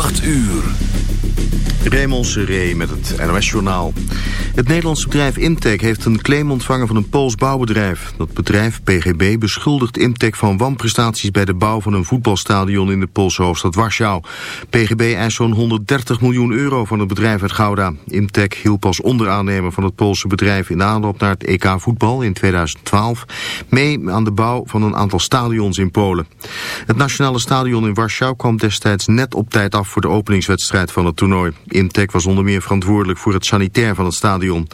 8 uur. Raymond Seré met het NOS-journaal. Het Nederlandse bedrijf Imtech heeft een claim ontvangen van een Pools bouwbedrijf. Dat bedrijf, PGB, beschuldigt Imtech van wanprestaties bij de bouw van een voetbalstadion in de Poolse hoofdstad Warschau. PGB eist zo'n 130 miljoen euro van het bedrijf uit Gouda. Imtech hielp als onderaannemer van het Poolse bedrijf in aanloop naar het EK voetbal in 2012 mee aan de bouw van een aantal stadions in Polen. Het nationale stadion in Warschau kwam destijds net op tijd af voor de openingswedstrijd van het toernooi. Imtech was onder meer verantwoordelijk voor het sanitair van het stadion.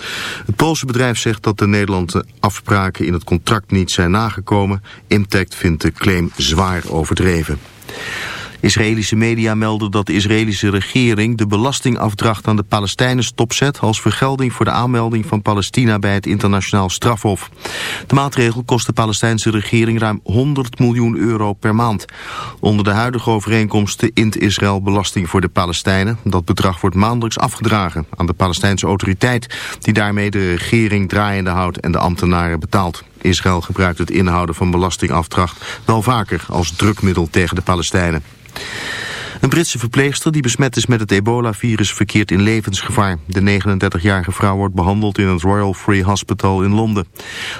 Het Poolse bedrijf zegt dat de Nederlandse afspraken in het contract niet zijn nagekomen. Imtech vindt de claim zwaar overdreven. Israëlische media melden dat de Israëlische regering de belastingafdracht aan de Palestijnen stopzet als vergelding voor de aanmelding van Palestina bij het internationaal strafhof. De maatregel kost de Palestijnse regering ruim 100 miljoen euro per maand. Onder de huidige overeenkomsten int Israël belasting voor de Palestijnen. Dat bedrag wordt maandelijks afgedragen aan de Palestijnse autoriteit die daarmee de regering draaiende houdt en de ambtenaren betaalt. Israël gebruikt het inhouden van belastingafdracht wel vaker als drukmiddel tegen de Palestijnen. Een Britse verpleegster die besmet is met het ebola-virus verkeert in levensgevaar. De 39-jarige vrouw wordt behandeld in het Royal Free Hospital in Londen.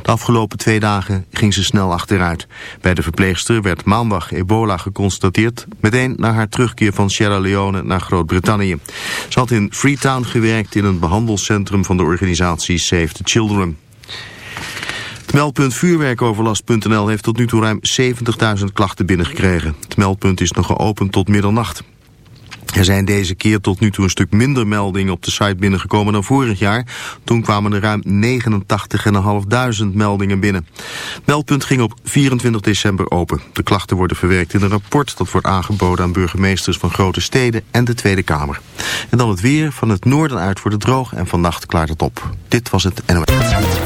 De afgelopen twee dagen ging ze snel achteruit. Bij de verpleegster werd maandag ebola geconstateerd... meteen na haar terugkeer van Sierra Leone naar Groot-Brittannië. Ze had in Freetown gewerkt in een behandelcentrum van de organisatie Save the Children. Het meldpunt vuurwerkoverlast.nl heeft tot nu toe ruim 70.000 klachten binnengekregen. Het meldpunt is nog geopend tot middernacht. Er zijn deze keer tot nu toe een stuk minder meldingen op de site binnengekomen dan vorig jaar. Toen kwamen er ruim 89.500 meldingen binnen. Meldpunt ging op 24 december open. De klachten worden verwerkt in een rapport dat wordt aangeboden aan burgemeesters van grote steden en de Tweede Kamer. En dan het weer. Van het noorden uit wordt het droog en vannacht klaart het op. Dit was het NOS.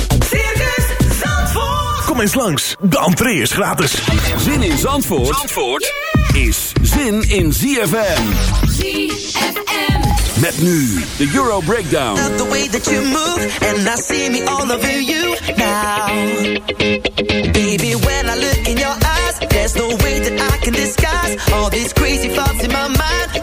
Eens langs, de entree is gratis. Zin in Zandvoort, Zandvoort? is zin in ZFM. ZFM. Met nu de Euro Breakdown. Love the way that you move and I see me all over you now. Baby, when I look in your eyes, there's no way that I can disguise all these crazy thoughts in my mind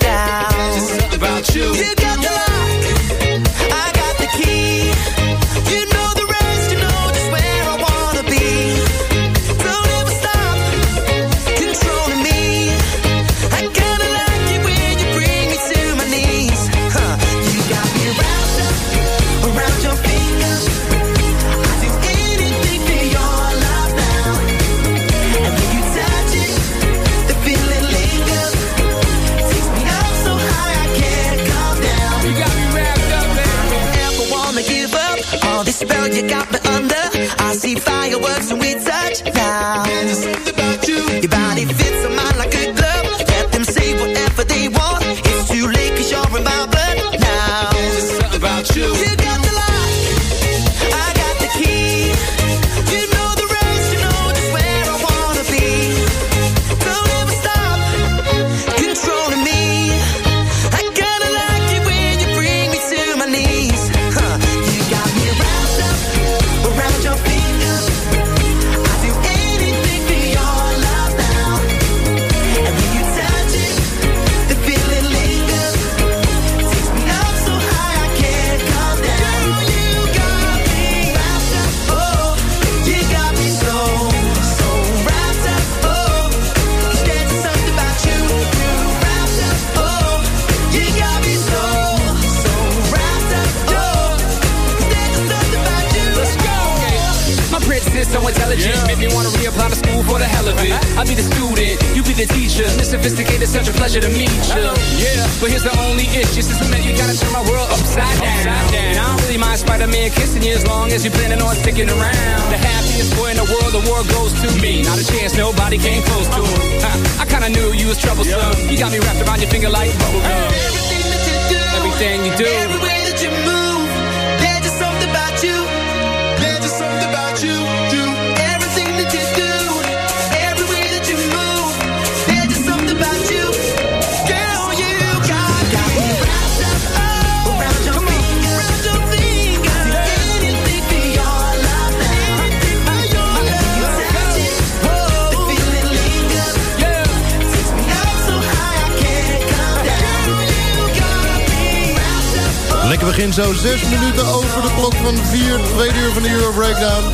begin zo, 6 minuten over de klok van 4, tweede uur van de Euro Breakdown.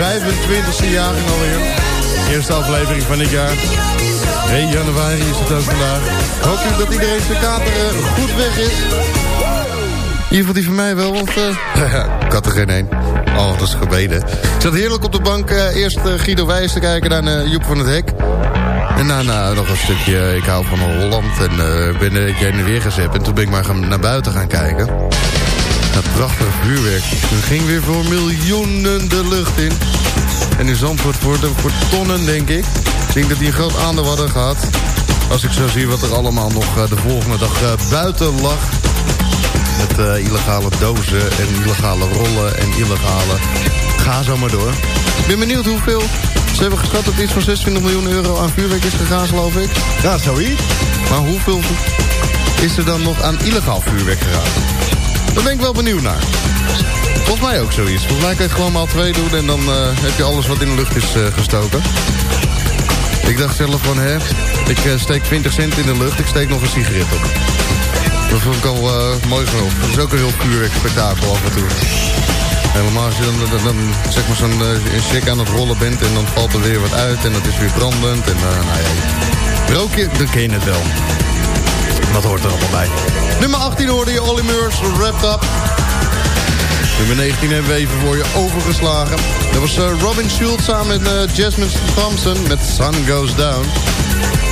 25e jaring alweer. Eerste aflevering van dit jaar. 1 januari is het ook vandaag. Hoop u dat iedereen zijn kater goed weg is. In ieder geval die van mij wel, want eh ik had er geen één. Oh, dat is gebeden. Ik zat heerlijk op de bank. eh, eerst eh, Guido Wijs te kijken, daarna Joep van het Hek. En daarna nog een stukje, ik hou van Holland. En ben ik heen en weer gezet. En toen ben ik maar gaan, naar buiten gaan kijken. Dat prachtige vuurwerk. Het ging weer voor miljoenen de lucht in. En in Zandvoort voor, de, voor tonnen, denk ik. Ik denk dat die een groot aandeel hadden gehad. Als ik zo zie wat er allemaal nog eh, de volgende dag eh, buiten lag. Met eh, illegale dozen en illegale rollen en illegale... Ga zo maar door. Ik ben benieuwd hoeveel... Ze hebben geschat dat iets van 26 miljoen euro aan vuurwerk is gegaan, geloof ik. Ja, zoiets. Maar hoeveel is er dan nog aan illegaal vuurwerk gegaan? Daar ben ik wel benieuwd naar. Volgens mij ook zoiets. Volgens mij kan je het gewoon maar twee doen en dan eh, heb je alles wat in de lucht is eh, gestoken. Ik dacht zelf van, hè, ik eh, steek 20 cent in de lucht, ik steek nog een sigaret op. Dat vond ik al mooi genoeg. Dat is ook een heel vuurwerk spektakel af en toe. Helemaal als je dan, dan, zeg maar zo'n check aan het rollen bent en dan valt er weer wat uit en dat is weer brandend. En nou ja, rook je, dan ken je het wel. Dat hoort er allemaal bij. Nummer 18 hoorde je Olly Murs, Wrapped Up. Nummer 19 hebben we even voor je overgeslagen. Dat was uh, Robin Schultz samen met uh, Jasmine Thompson met Sun Goes Down.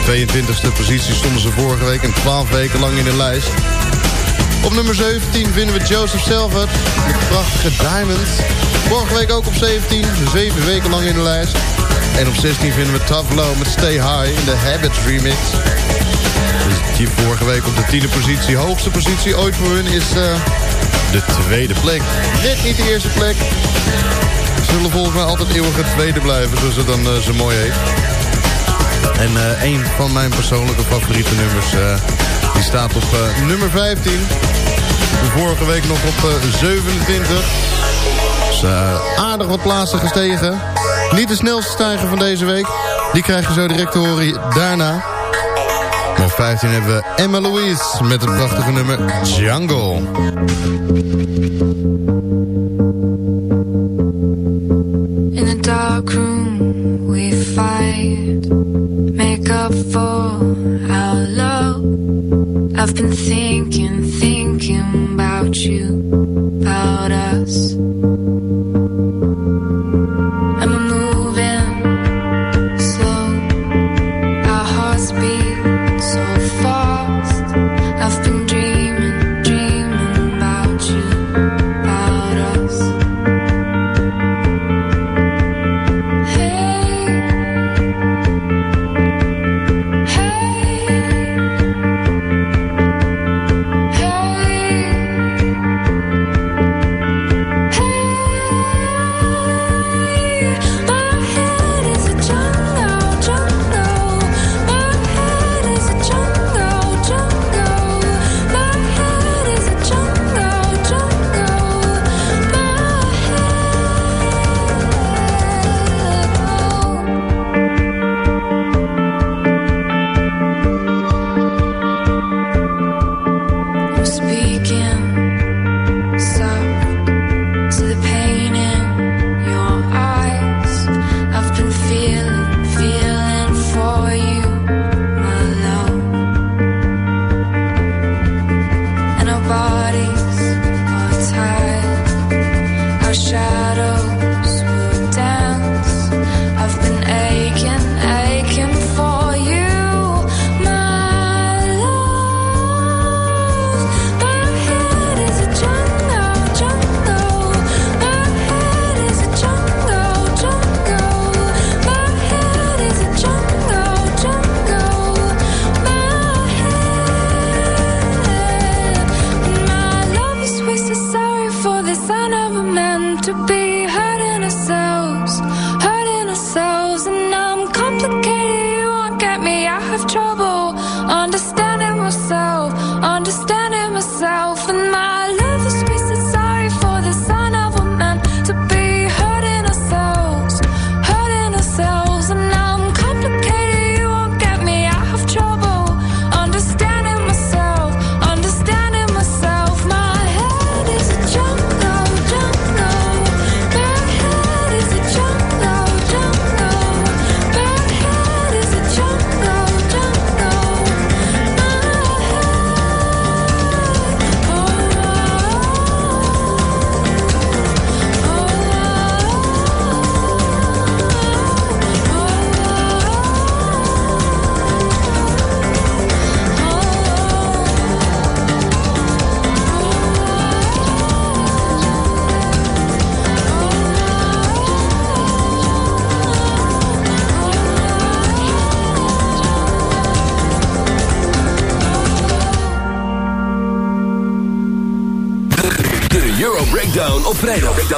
22e positie stonden ze vorige week en 12 weken lang in de lijst. Op nummer 17 vinden we Joseph met de prachtige Diamonds. Vorige week ook op 17, 7 weken lang in de lijst. En op 16 vinden we Tough met Stay High in de Habits remix. Dus die vorige week op de tiende positie. Hoogste positie ooit voor hun is uh, de tweede plek. Net niet de eerste plek. Ze zullen volgens mij altijd eeuwig tweede blijven, zoals het dan uh, zo mooi heet. En uh, een van mijn persoonlijke favoriete nummers... die staat op nummer 15. Vorige week nog op 27. Dus aardig wat plaatsen gestegen. Niet de snelste stijger van deze week. Die krijg je zo direct te horen daarna. Op 15 hebben we Emma Louise met het prachtige nummer Jungle.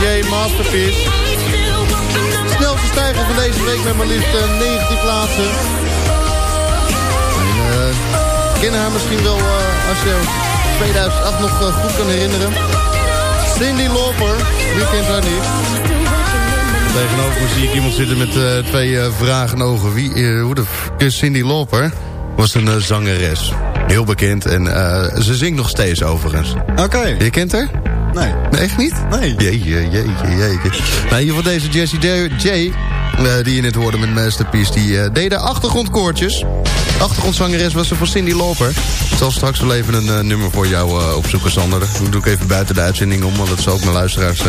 J Masterpiece. Snelste stijger van deze week met maar liefst eh, 19 plaatsen. En, eh, kennen haar misschien wel eh, als je 2008 nog goed kan herinneren. Cindy Lauper, wie kent haar niet? Tegenover zie ik iemand zitten met twee vragen ogen. Wie, hoe de is Cindy Lauper? Was een zangeres. Heel bekend en ze zingt nog steeds overigens. Oké. Je kent haar? Nee. Nee, echt niet? Nee. Jeetje, jeetje, jeetje. Nou, in ieder geval deze Jessie J, eh, die je net hoorde met Masterpiece... die eh, deed de achtergrondkoortjes. Achtergrondzangeres was ze van Cindy Lauper. Ik zal straks wel even een eh, nummer voor jou opzoeken, Sander. Dat doe ik even buiten de uitzending om... want dat zal ook mijn luisteraars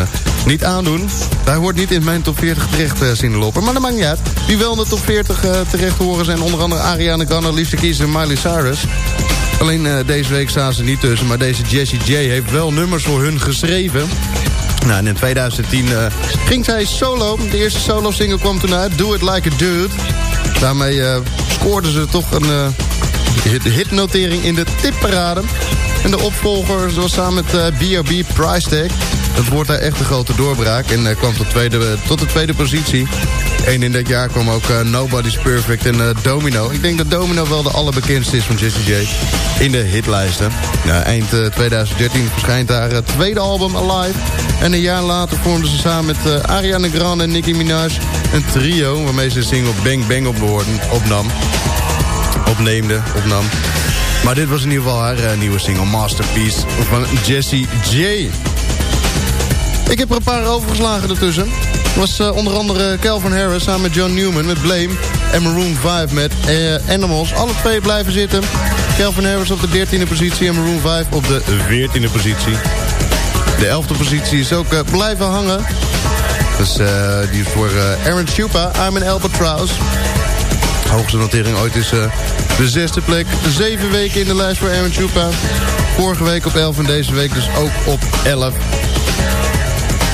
niet aandoen. Hij hoort niet in mijn top 40 terecht, Cindy Lauper. Maar dat maakt niet uit. Wie wel in de top 40 eh, terecht horen zijn onder andere Ariana Grande... Alicia Keys en Miley Cyrus... Alleen eh, deze week staan ze niet tussen, maar deze Jessie J heeft wel nummers voor hun geschreven. Nou, in 2010 eh, ging zij solo. De eerste solo-single kwam toen uit, Do It Like a Dude. Daarmee eh scoorden ze toch een hit- hitnotering in de tipparade. En de opvolger was samen met B.O.B. Price Tag. Dat wordt daar echt een grote doorbraak en eh, kwam tot, tweede, tot de tweede positie. En in dat jaar kwam ook eh, Nobody's Perfect en eh, Domino. Ik denk dat Domino wel de allerbekendste is van Jessie J. In de hitlijsten. Eind eh, 2013 verschijnt haar tweede album Alive. En een jaar later vormden ze samen met Ariana Grande en Nicki Minaj... een trio waarmee ze de single Bang Bang opnam. Opneemde, opnam. Maar dit was in ieder geval haar nieuwe single Masterpiece van Jessie J. Ik heb er een paar overgeslagen ertussen. was eh, onder andere Calvin Harris samen met John Newman met Blame. En Maroon 5 met eh, Animals. Alle twee blijven zitten. Calvin Harris op de 13e positie en Maroon 5 op de 14e positie. De 11e positie is ook eh, blijven hangen. Dus die is voor Aaron Chupa, I'm an Albatross. Hoogste notering ooit is de zesde plek. Zeven weken in de lijst voor Aaron Chupa. Vorige week op 11 en deze week dus ook op 11.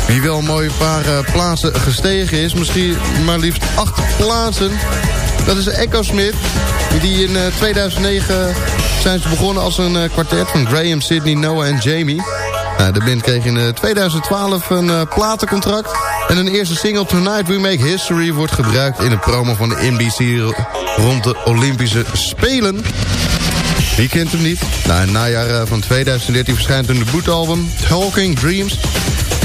Wie wel een mooie paar eh, plaatsen gestegen is. Misschien maar liefst acht plaatsen. Dat is Echo Smith. Die in eh, 2009 zijn ze begonnen als een eh, kwartet van Graham, Sydney, Noah en Jamie. Nou, de band kreeg in eh, 2012 een eh, platencontract. En een eerste single Tonight We Make History wordt gebruikt in een promo van de NBC rond de Olympische Spelen. Wie kent hem niet? Nou, in het najaar eh, van 2013 verschijnt een debuutalbum Talking Dreams.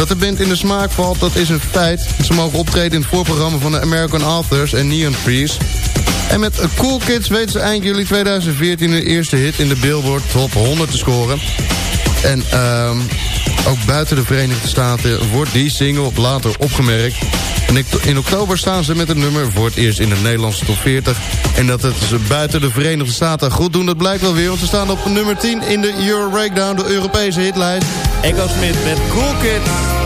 Dat de band in de smaak valt, dat is een feit. Ze mogen optreden in het voorprogramma van de American Authors en Neon Trees. En met Cool Kids weten ze eind juli 2014 hun eerste hit in de Billboard Top 100 te scoren. En ehm, ook buiten de Verenigde Staten wordt die single later opgemerkt. En in oktober staan ze met het nummer voor het eerst in de Nederlandse top 40. En dat het ze buiten de Verenigde Staten goed doen, dat blijkt wel weer. Want ze staan op nummer 10 in de Euro Breakdown, de Europese hitlijst. Echo Smith met Cool Kids.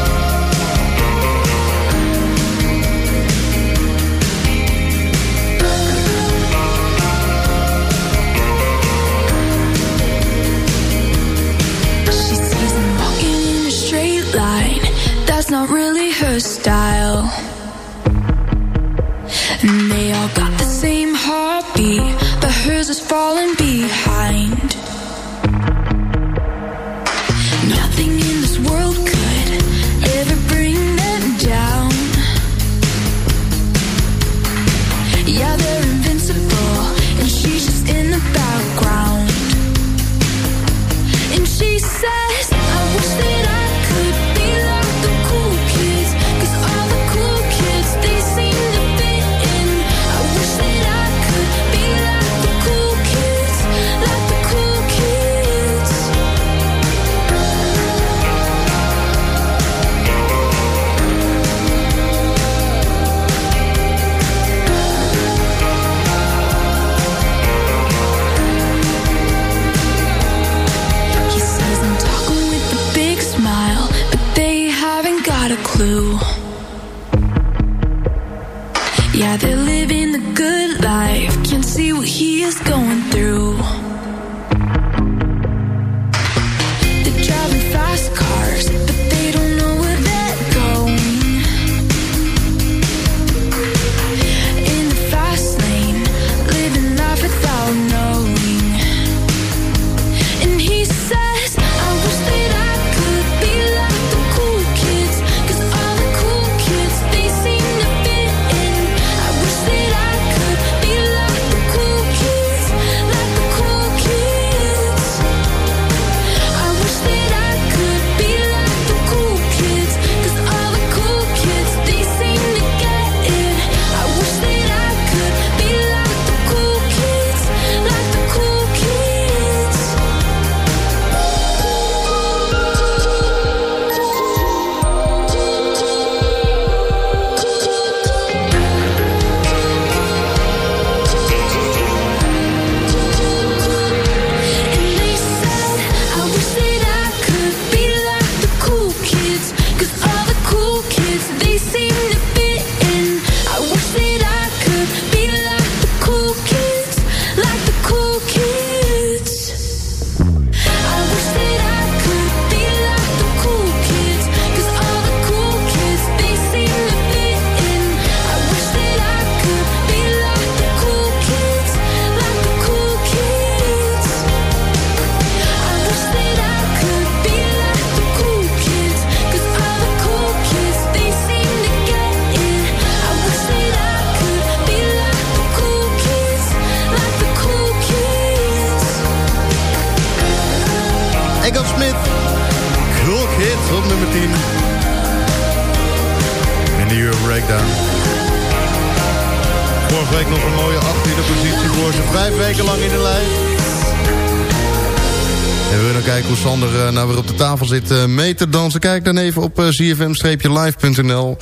Zit uh, mee te dansen. Kijk dan even op uh, zfm-live.nl.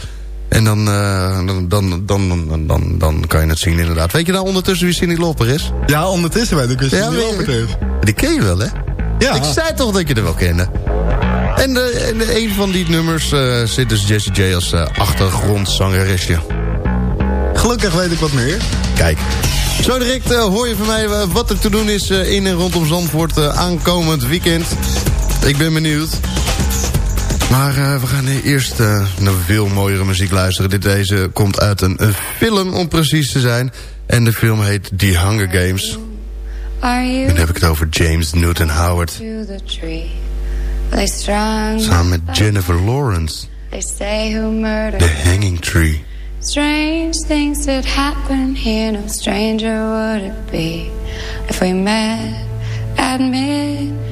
En dan, uh, dan, dan, dan, dan, dan, dan kan je het zien inderdaad. Weet je nou ondertussen wie Cindy Loper is? Ja, ondertussen weet ik wie Cindy Ja, Loper is. Die ken je wel, hè? Ja. Ik zei toch dat je er wel kende. En, eh, en een van die nummers eh, zit dus Jessie J als eh, achtergrondzangeresje. Gelukkig weet ik wat meer. Kijk. Zo direct eh, hoor je van mij eh, wat er te doen is eh, in en rondom Zandvoort eh, aankomend weekend. Ik ben benieuwd. Maar eh, we gaan eerst eh, naar veel mooiere muziek luisteren. Dit deze komt uit een, een film om precies te zijn. En de film heet The Hunger Games. Are you dan heb ik het over James Newton Howard. Samen met Jennifer Lawrence. They say who murdered The Hanging Tree. Strange things that happen here, no stranger would it be if we met at midnight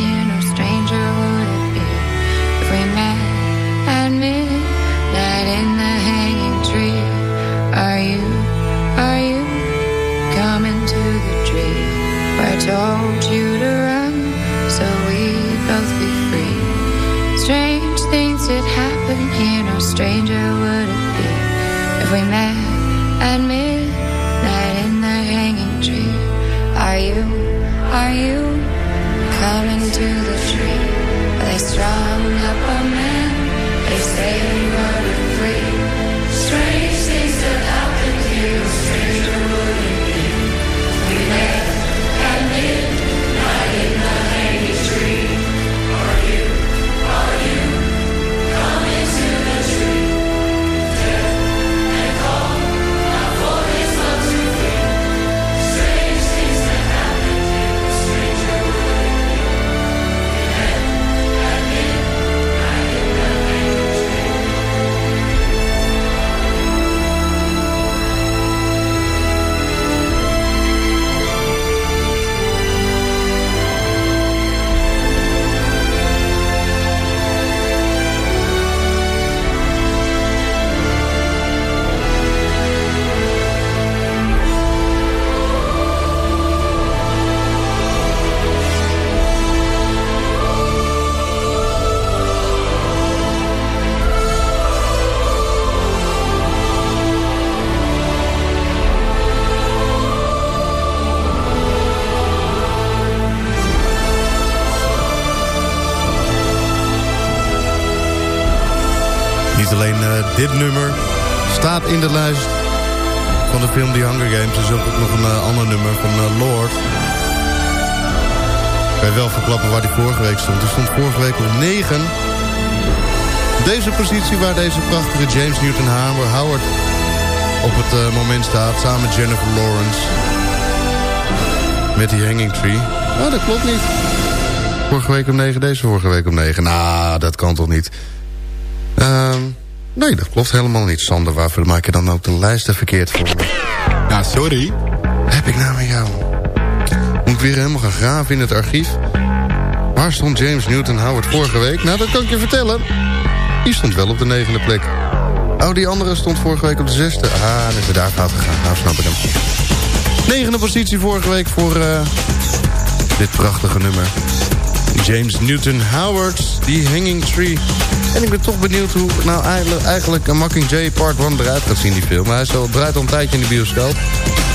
in de lijst van de film The Hunger Games. Is ook nog een eh, ander nummer van eh, Lord. Ik weet wel verklappen waar die vorige week stond. Die stond vorige week op 9. Deze positie waar deze prachtige James Newton Howard op het eh, moment staat. Samen met Jennifer Lawrence. Met die Hanging Tree. Oh, dat klopt niet. Vorige week om 9, deze vorige week om 9. Nou, dat kan toch niet. Nee, dat klopt helemaal niet. Sander, waarvoor maak je dan ook de lijsten verkeerd voor me? Ja, sorry. Heb ik nou met jou? Moet ik weer helemaal gaan graven in het archief? Waar stond James Newton Howard vorige week? Nou, dat kan ik je vertellen. Die stond wel op de negende plek. Oh, die andere stond vorige week op de zesde. Ah, dat is er daar fout gegaan. Nou, snap ik hem. Negende positie vorige week voor eh, dit prachtige nummer. James Newton Howard, die Hanging Tree. En ik ben toch benieuwd hoe nou eigenlijk, een Mockingjay Part 1 eruit gaat zien, die film. Hij is al, draait al een tijdje in de bioscoop.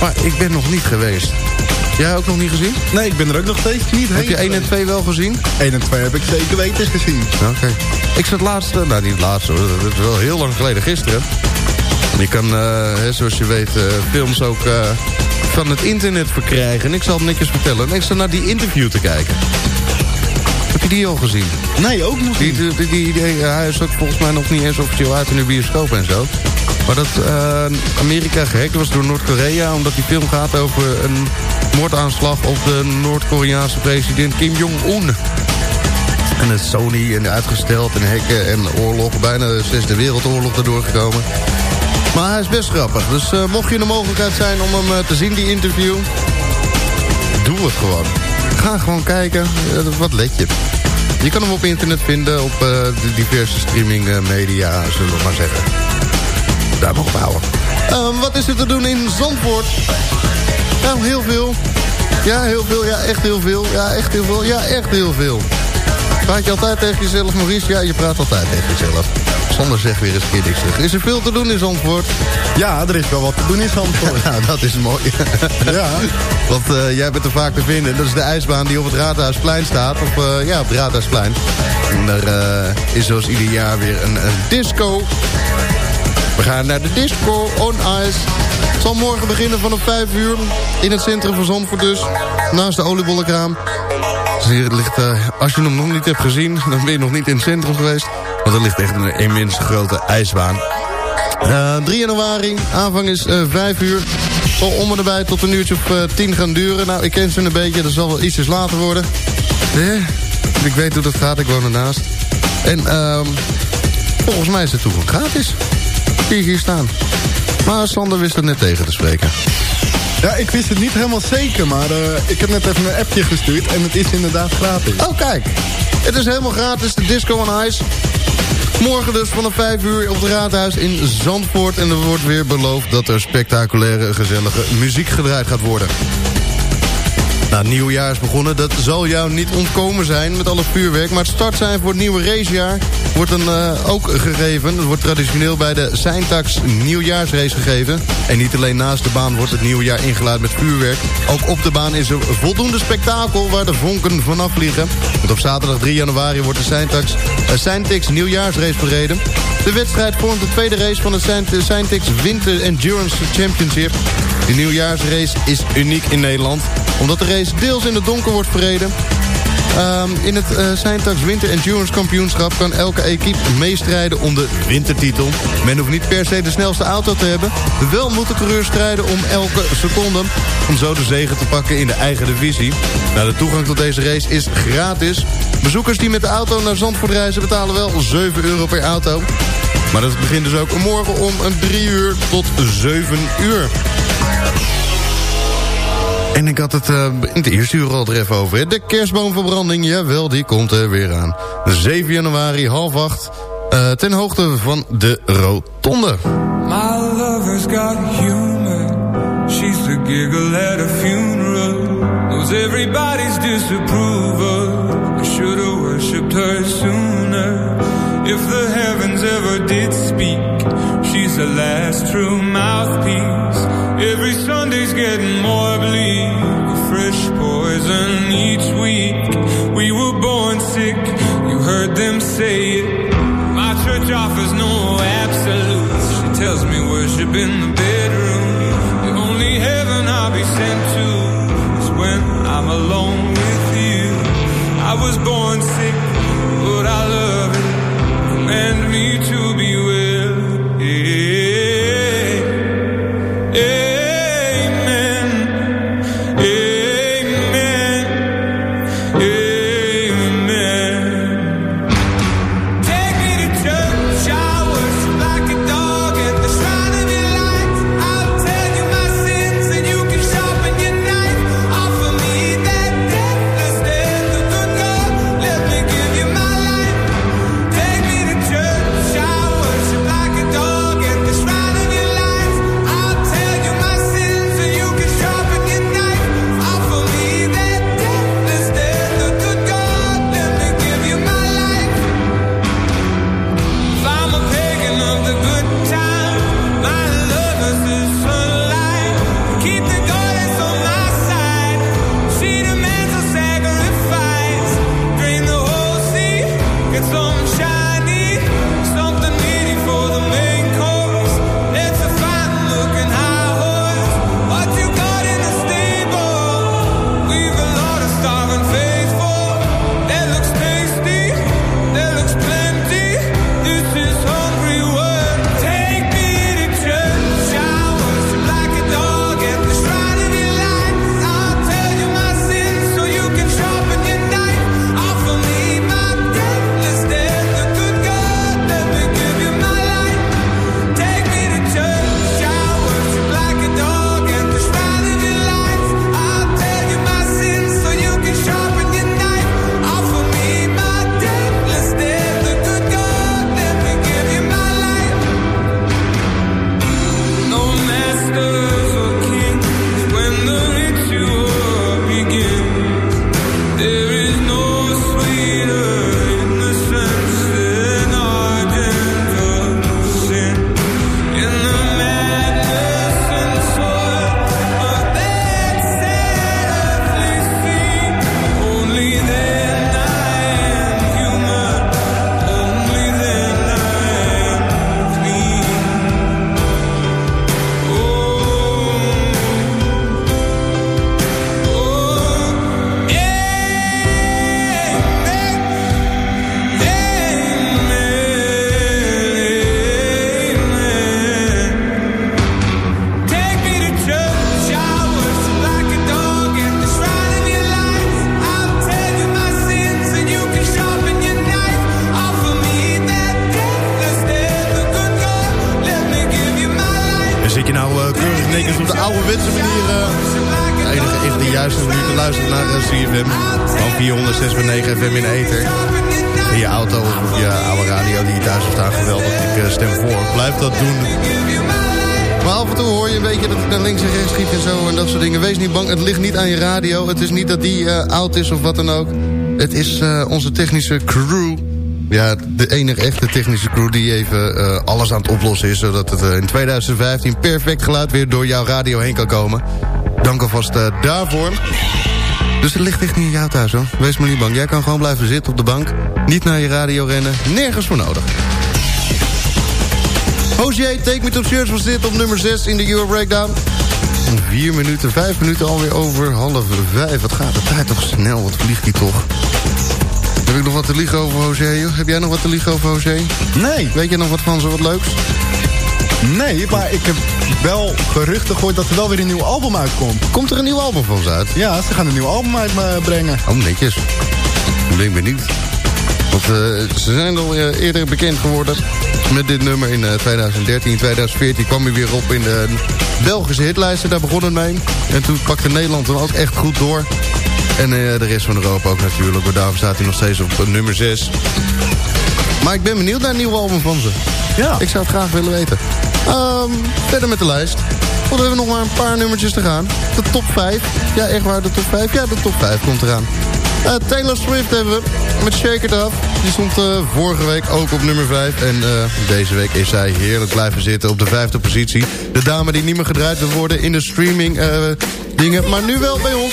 Maar ik ben nog niet geweest. Jij ook nog niet gezien? Nee, ik ben er ook nog steeds niet heen. Heb je 1 en 2 wel gezien? 1 en 2 heb ik zeker weten gezien. Oké. Ik zat laatst, nou niet laatst dat is wel heel lang geleden, gisteren. Je kan, eh, hè, zoals je weet, eh, films ook eh, van het internet verkrijgen. En ik zal het netjes vertellen. En ik zat naar die interview te kijken. Heb je die al gezien? Nee, ook nog Die, niet. die, die, die- hij is ook volgens mij nog niet eens officieel uit in de bioscoop en zo. Maar dat eh, Amerika gehackt was door Noord-Korea... omdat die film gaat over een moordaanslag op de Noord-Koreaanse president Kim Jong-un. En het Sony en uitgesteld en hacken en oorlog. Bijna de zesde wereldoorlog erdoor gekomen. Maar hij is best grappig. Dus eh, mocht je de mogelijkheid zijn om hem eh, te zien, die interview... Doe het gewoon. Ga gewoon kijken. Wat let je? Je kan hem op internet vinden op eh, de diverse streaming eh, media, zullen we maar zeggen. Daar mogen we houden. Ehm, wat is er te doen in Zandvoort? Nou, heel veel. Ja, heel veel. Ja, echt heel veel. Ja, echt heel veel. Ja, echt heel veel. Praat je altijd tegen jezelf, Maurice? Ja, je praat altijd tegen jezelf. Sander zegt weer eens een keer niks terug. Is er veel te doen in Zandvoort? Ja, er is wel wat te doen in Zandvoort. Nou, dat is mooi. ja. Want eh, jij bent er vaak te vinden. Dat is de ijsbaan die op het Raadhuisplein staat. Of eh, ja, op het Raadhuisplein. En daar eh, is zoals ieder jaar weer een, een disco. We gaan naar de disco on ice. Het zal morgen beginnen vanaf 5 uur. In het centrum van Zandvoort dus. Naast de oliebollenkraam. Hier ligt, eh, als je hem nog niet hebt gezien, dan ben je nog niet in het centrum geweest. Want er ligt echt een immens grote ijsbaan. Eh, 3 januari, aanvang is eh 5 uur. Zal om en erbij tot een uurtje eh, 10 gaan duren. Nou, ik ken ze een beetje, dat zal wel ietsjes later worden. Eh, ik weet hoe dat gaat, ik woon ernaast. En ehm volgens mij is de toegang gratis. Je hier staan. Maar Sander wist het net tegen te spreken. Ja, ik wist het niet helemaal zeker, maar eh, ik heb net even een appje gestuurd en het is inderdaad gratis. Oh, kijk. Het is helemaal gratis, de Disco on Ice. Morgen dus vanaf 5 uur op het Raadhuis in Zandvoort. En er wordt weer beloofd dat er spectaculaire, gezellige muziek gedraaid gaat worden. Nou, nieuwjaar is begonnen. Dat zal jou niet ontkomen zijn met alle vuurwerk. Maar het startsein voor het nieuwe racejaar wordt dan eh, ook gegeven. Het wordt traditioneel bij de Seintax nieuwjaarsrace gegeven. En niet alleen naast de baan wordt het nieuwe jaar ingeluid met vuurwerk. Ook op de baan is er voldoende spektakel waar de vonken vanaf vliegen. Want op zaterdag 3 januari wordt de Seintax, uh, Seintax nieuwjaarsrace verreden. De wedstrijd vormt de tweede race van de Seintax Winter Endurance Championship. De nieuwjaarsrace is uniek in Nederland. Omdat de race deels in het donker wordt verreden. Ehm, in het uh, Winter Endurance Kampioenschap kan elke equipe meestrijden om de wintertitel. Men hoeft niet per se de snelste auto te hebben. Wel moet de coureur strijden om elke seconde. Om zo de zegen te pakken in de eigen divisie. Nou, de toegang tot deze race is gratis. Bezoekers die met de auto naar Zandvoort reizen betalen wel 7 euro per auto. Maar dat begint dus ook morgen om een 3 uur tot 7 uur. En ik had het eh, in het eerste uur al er even over. De kerstboomverbranding, jawel, die komt er weer aan. 7 januari, half acht, eh, ten hoogte van de Rotonde. My lover's got humor. She's the giggle at a funeral. Knows everybody's disapproval. I should've worshipped her sooner. If the heavens ever did speak, she's the last true been hoor je een beetje dat ik naar links en rechts schiet en zo en dat soort dingen. Wees niet bang, het ligt niet aan je radio. Het is niet dat die eh, oud is of wat dan ook. Het is eh, onze technische crew. Ja, de enige echte technische crew die even eh, alles aan het oplossen is... zodat het in 2015 perfect geluid weer door jouw radio heen kan komen. Dank alvast daarvoor. Dus het ligt echt niet in jou thuis hoor. Wees maar niet bang. Jij kan gewoon blijven zitten op de bank. Niet naar je radio rennen. Nergens voor nodig. Hozier, Take Me To Church was dit op nummer 6 in de Euro Breakdown. 4 minuten, 5 minuten alweer over half 5. Wat gaat de tijd toch snel? Wat vliegt die toch? Heb ik nog wat te liegen over José? Heb jij nog wat te liegen over José? Nee. Weet je nog wat van zo wat leuks? Nee, maar ik heb wel geruchten gehoord dat er wel weer een nieuw album uitkomt. Komt er een nieuw album van ze uit? Ja, ze gaan een nieuw album uitbrengen. Oh, netjes. Ik ben benieuwd. Want eh, ze zijn al eh, eerder bekend geworden met dit nummer in eh, 2013. 2014 kwam hij weer op in de Belgische hitlijsten. Daar begon het mee. En toen pakte Nederland dan ook echt goed door. En eh, de rest van Europa ook natuurlijk. Maar daarom staat hij nog steeds op eh, nummer 6. Maar ik ben benieuwd naar een nieuw album van ze. Ja. Ik zou het graag willen weten. Ehm, verder met de lijst. Want we hebben nog maar een paar nummertjes te gaan. De top 5. Ja, echt waar, de top 5? Ja, de top 5 komt eraan. Eh, Taylor Swift hebben we met Shake It Up. Die stond eh, vorige week ook op nummer 5. En eh, deze week is zij heerlijk blijven zitten op de vijfde positie. De dame die niet meer gedraaid wil worden in de streaming dingen. Maar nu wel bij ons.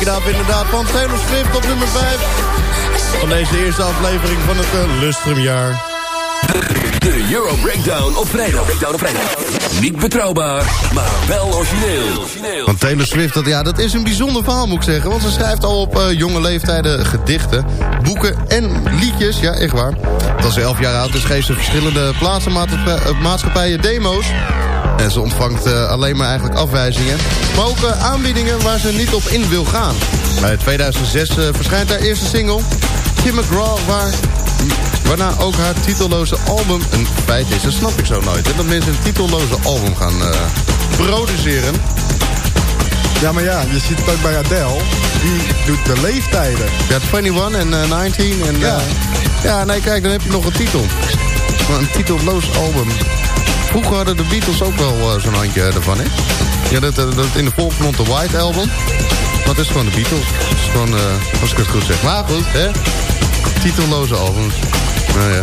It Up inderdaad van Taylor Swift op nummer 5. Van deze eerste aflevering van het uh, Lustrumjaar. De Euro Breakdown op vrijdag. Breakdown op vrijdag. Niet betrouwbaar, maar wel origineel. Want Taylor Swift, dat, ja, dat is een bijzonder verhaal moet ik zeggen. Want ze schrijft al op uh, jonge leeftijden gedichten, boeken en liedjes. Ja, echt waar. Als ze 11 jaar oud is, geeft ze verschillende plaatsenmaatschappijen demo's. En ze ontvangt uh, alleen maar eigenlijk afwijzingen. Maar ook uh, aanbiedingen waar ze niet op in wil gaan. Bij 2006 verschijnt haar eerste single, Kim McGraw, waar Waarna ook haar titelloze album een feit is. Dat snap ik zo nooit. Hè? Dat mensen een titelloze album gaan produceren. Ja, maar ja, je ziet het ook bij Adele. Die doet de leeftijden. Ja, 21 en uh, 19. En, ja. Ja, nee, kijk, dan heb je nog een titel. Maar een titelloos album. Vroeger hadden de Beatles ook wel uh, zo'n handje ervan, hè? Ja, dat, dat, dat in de volksmond de White Album. Dat is gewoon de Beatles. Is gewoon, uh, als ik het goed zeg. Maar goed, hè? titelloze albums. Nou ja.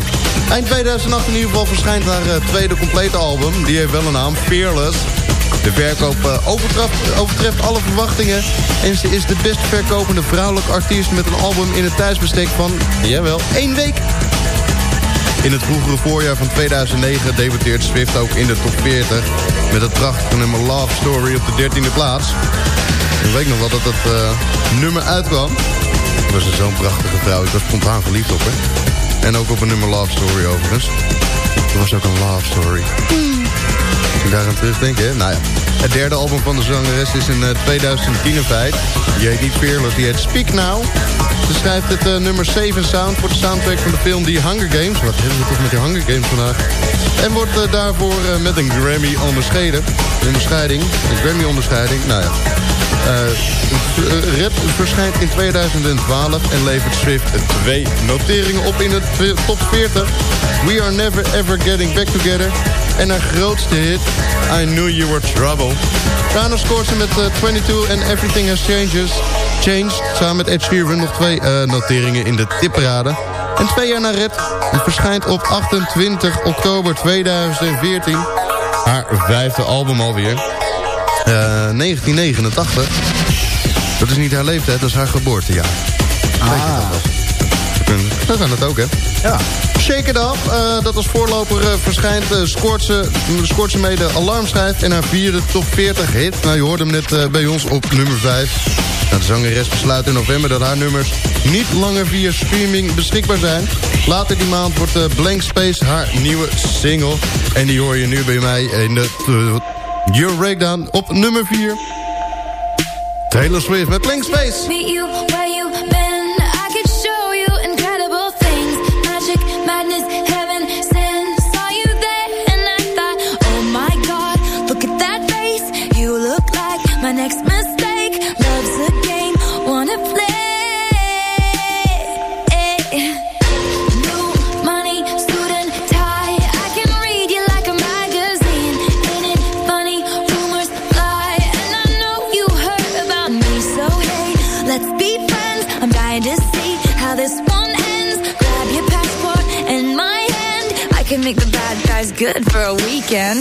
Eind 2008 in ieder geval verschijnt haar tweede complete album. Die heeft wel een naam, Fearless. De verkoop overtreft, overtreft alle verwachtingen. En ze is de best verkopende vrouwelijke artiest... met een album in het thuisbestek van, jawel, één week. In het vroegere voorjaar van 2009 debuteert Swift ook in de top 40... met het prachtige nummer Love Story op de 13e plaats. Ik weet nog wel dat het uh, nummer uitkwam was er zo'n prachtige vrouw. Ik was spontaan verliefd op haar. En ook op een nummer Love Story overigens. Er was ook een Love Story. Als ik daar aan terugdenken, hè? Nou ja. Het derde album van de zangeres is in uh, 2010 een feit. Die heet niet Fearless, die heet Speak Now. Ze schrijft het uh, nummer 7 sound voor de soundtrack van de film The Hunger Games. Wat hebben we toch met die Hunger Games vandaag? En wordt uh, daarvoor met een Grammy onderscheiden. Een onderscheiding, een Grammy onderscheiding. Nou ja. Uh, Red verschijnt in 2012 en levert Swift twee noteringen op in de top 40. We Are Never Ever Getting Back Together. En haar grootste hit, I Knew You Were Trouble. Daarna scoort ze met uh, 22 en Everything Has Changes, Changed. Samen met Ed Sheeran nog twee noteringen in de tipparade. En twee jaar na Red verschijnt op 28 oktober 2014 haar vijfde album alweer. Uh, 1989. Dat is niet haar leeftijd, dat is haar geboortejaar. Ah. Dat kan het ook, hè? Ja. Shake It Up, uh, dat als voorloper uh, verschijnt, uh, scoort, ze, scoort ze mee de alarmschijf en haar vierde top 40 hit. Nou, je hoorde hem net bij ons op nummer 5. Nou, de zangeres besluit in november dat haar nummers niet langer via streaming beschikbaar zijn. Later die maand wordt Blank Space haar nieuwe single. En die hoor je nu bij mij in de Euro Breakdown op nummer 4. Taylor Swift met Blank Space. Weekend.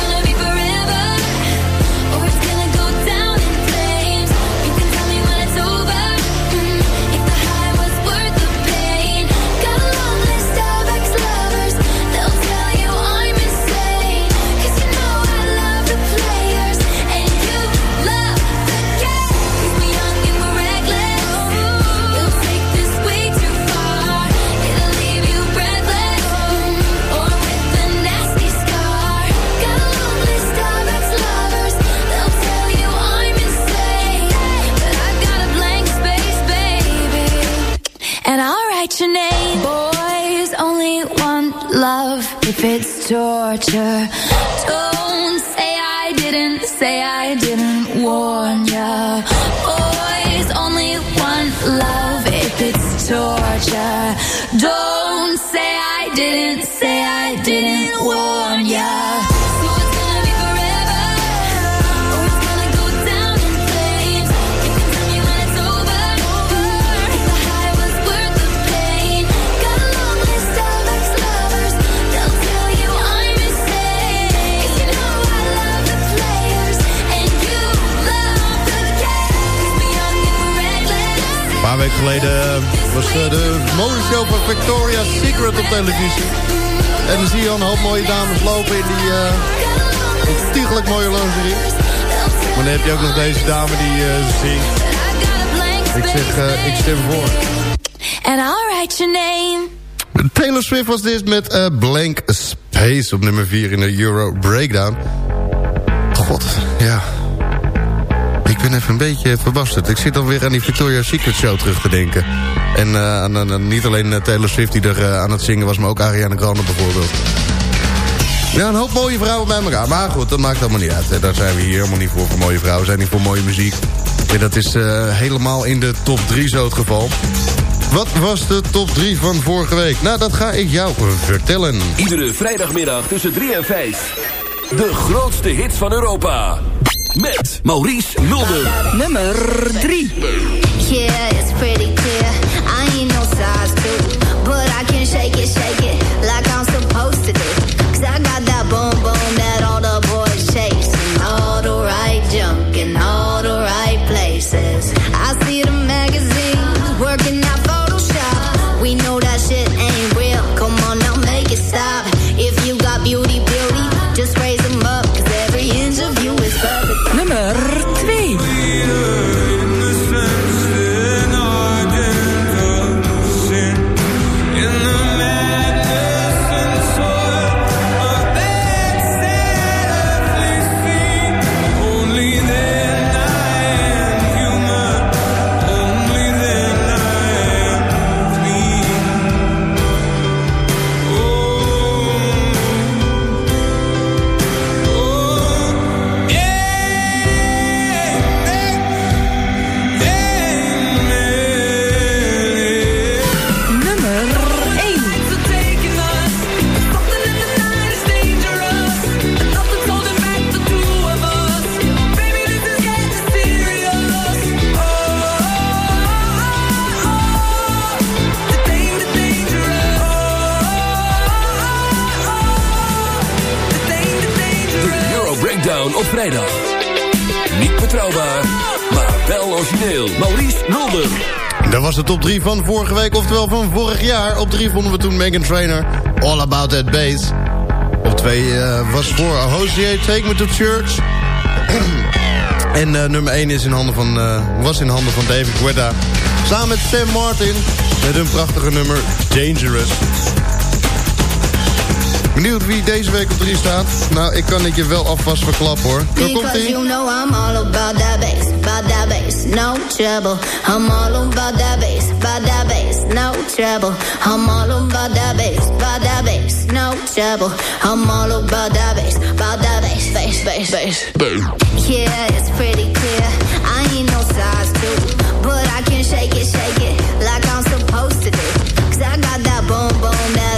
torture. Don't say I didn't, say I didn't warn ya. Boys only love if it's torture. Don't say I didn't, say I weken geleden was eh, de modeshow van Victoria's Secret op televisie. En dan zie je al een hoop mooie dames lopen in die ontiegelijk mooie lingerie. Maar dan heb je ook nog deze dame die eh, zingt. Ik zeg, eh, ik stem voor. And I'll write your name. Taylor Swift was dit met eh, Blank Space op nummer 4 in de Euro Breakdown. God, ja. Ik ben even een beetje verbasterd. Ik zit alweer aan die Victoria's Secret Show terug te denken. En eh, aan, aan- niet alleen eh, Taylor Swift die er eh, aan het zingen was... maar ook Ariana Grande bijvoorbeeld. Ja, een hoop mooie vrouwen bij elkaar. Maar goed, dat maakt allemaal niet uit. hè. Daar zijn we hier helemaal niet voor, voor mooie vrouwen. We zijn niet voor mooie muziek. En dat is helemaal in de top 3 zo het geval. Wat was de top 3 van vorige week? Nou, dat ga ik jou vertellen. Iedere vrijdagmiddag tussen 3 en 5. De grootste hits van Europa. Met Maurice Mulder. Nummer 3. Yeah, it's pretty clear. I ain't no size two, but I can shake it, shake it de top 3 van vorige week, oftewel van vorig jaar. Op 3 vonden we toen Megan Trainer, All About That Bass. Op 2 was voor Hosier, Take Me To Church. en eh, nummer 1 is in handen van, eh, was in handen van David Guetta. Samen met Sam Martin, met hun prachtige nummer Dangerous. Benieuwd wie deze week op 3 staat? Nou, ik kan het je wel alvast verklappen hoor. Daar komt Because ie. you know I'm all about that bass, about that bass, no trouble. I'm all about that bass, about that bass, no trouble. I'm all about that bass, about that bass, no trouble. I'm all about that bass, about that bass, bass, bass, bass. Yeah, it's pretty clear. I ain't no size two, but I can shake it, shake it like I'm supposed to do. Cause I got that boom boom that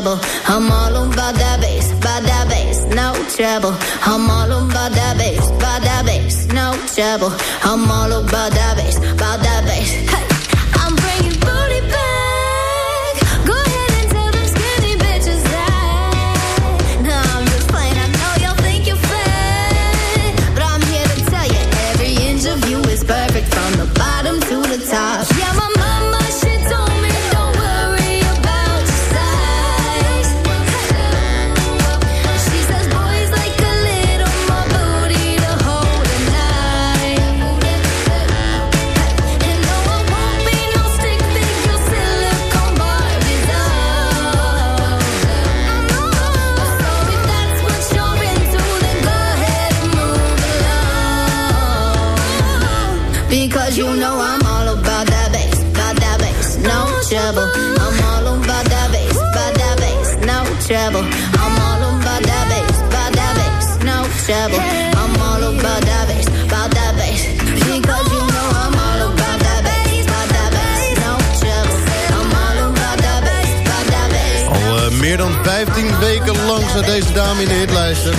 no trouble. I'm all about that bass, about that bass, no trouble. I'm all about that bass, about that bass, no trouble. I'm all about that bass, about that bass. Trouble. I'm all about that bass, about that bass. Because you know I'm all about that bass, about that bass, no trouble. I'm all about that bass, about that bass. Al eh, meer dan 15 weken lang staat deze dame in de hitlijsten.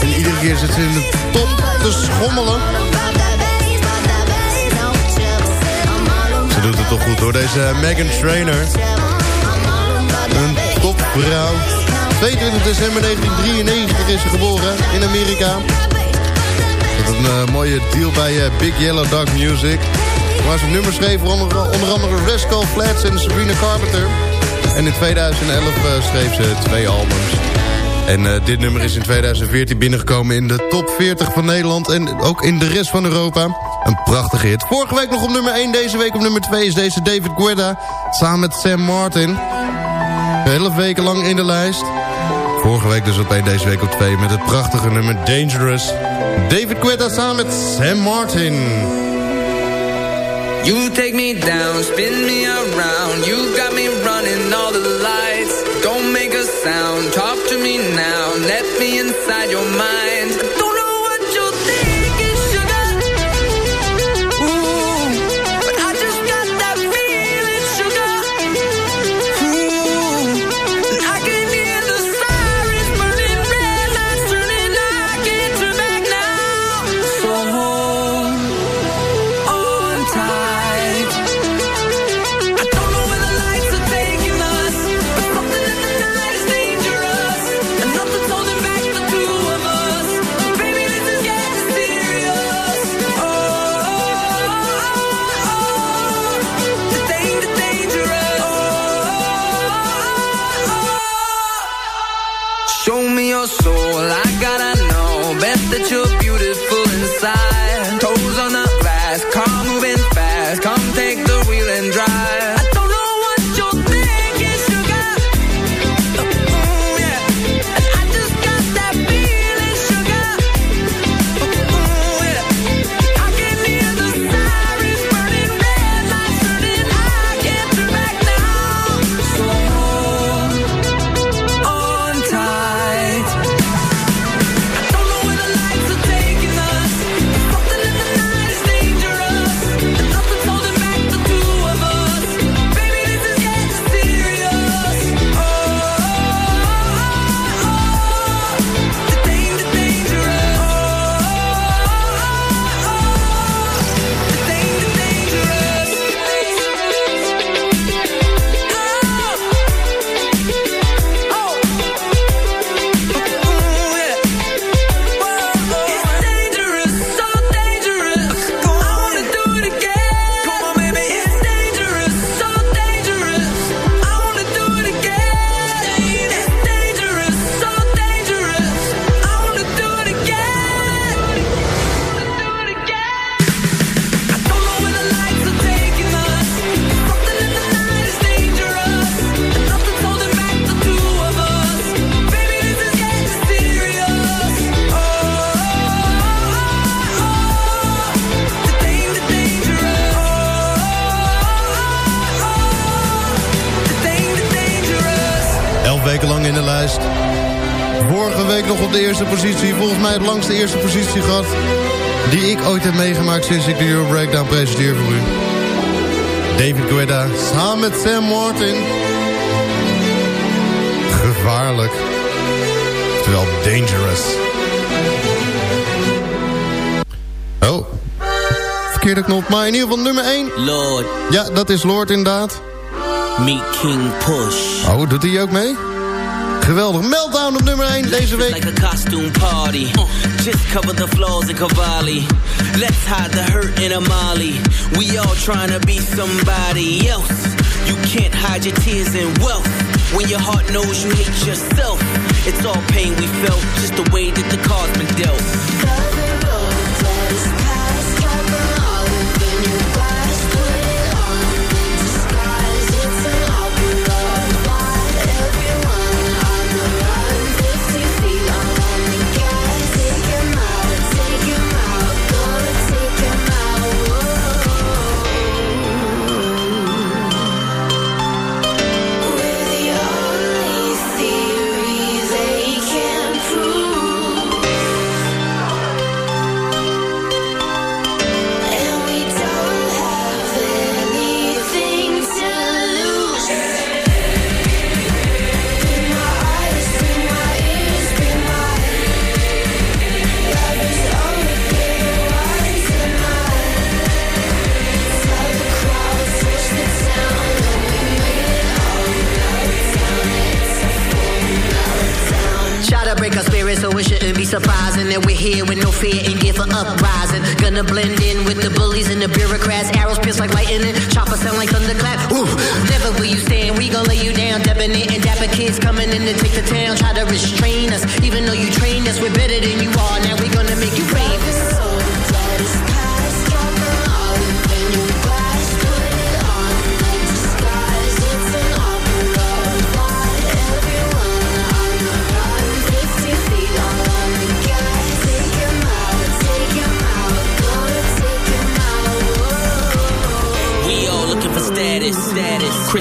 En iedere keer zit ze in de top te schommelen. Ze doet het toch goed hoor, deze Megan Trainer. Een topvrouw. 22 december 1993 is ze geboren in Amerika. Met een eh, mooie deal bij eh, Big Yellow Dog Music. Waar ze nummers schreef onder, andere Rascal Flats en Sabrina Carpenter. En in 2011 eh, schreef ze twee albums. En dit nummer is in 2014 binnengekomen in de top 40 van Nederland... en ook in de rest van Europa. Een prachtige hit. Vorige week nog op nummer 1, deze week op nummer 2 is deze David Guetta... samen met Sam Martin. Elf weken lang in de lijst. Vorige week dus op 1, deze week op 2 met het prachtige nummer Dangerous. David Guetta samen met Sam Martin. You take me down, spin me around. You got me running all the lights. Don't make a sound, talk to me now. Let me inside your mind. Mij het langste eerste positie gehad. Die ik ooit heb meegemaakt sinds ik de Euro Breakdown presenteer voor u. David Guetta samen met Sam Martin. Gevaarlijk. Terwijl dangerous. Oh. Verkeerde knop, maar in ieder geval nummer 1. Lord. Ja, dat is Lord inderdaad. Meet King Push. Oh, doet hij ook mee? Geweldig. Meltdown op nummer 1 deze week. Like a costume party. Just cover the flaws in Cavalli. Let's hide the hurt in a Molly. We all trying to be somebody else. You can't hide your tears in wealth. When your heart knows you hate yourself. It's all pain we felt, just the way that the cards been dealt. Spirit so it shouldn't be surprising that we're here with no fear and gear for uprising. Gonna blend in with the bullies and the bureaucrats. Arrows pierce like lightning, chopper sound like thunderclap. Ooh, never will you stand. We gon' lay you down, debonair and dapper kids coming in to take the town. Try to restrain us, even though you trained us. We're better than you are. Now we're gonna make you famous.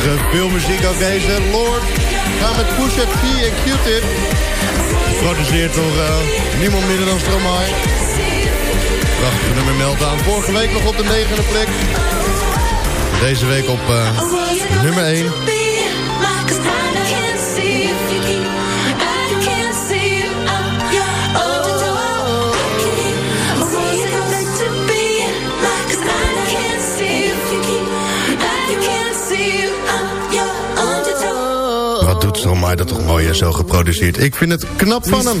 Prachtige filmmuziek ook deze. Lord. Gaan met Pusha T en Q-Tip. Geproduceerd door eh, niemand minder dan Stromae. Prachtige nummer Meltdown. Vorige week nog op de negende plek. Deze week op eh, nummer 1. Stromae dat toch mooi en zo geproduceerd. Ik vind het knap van hem.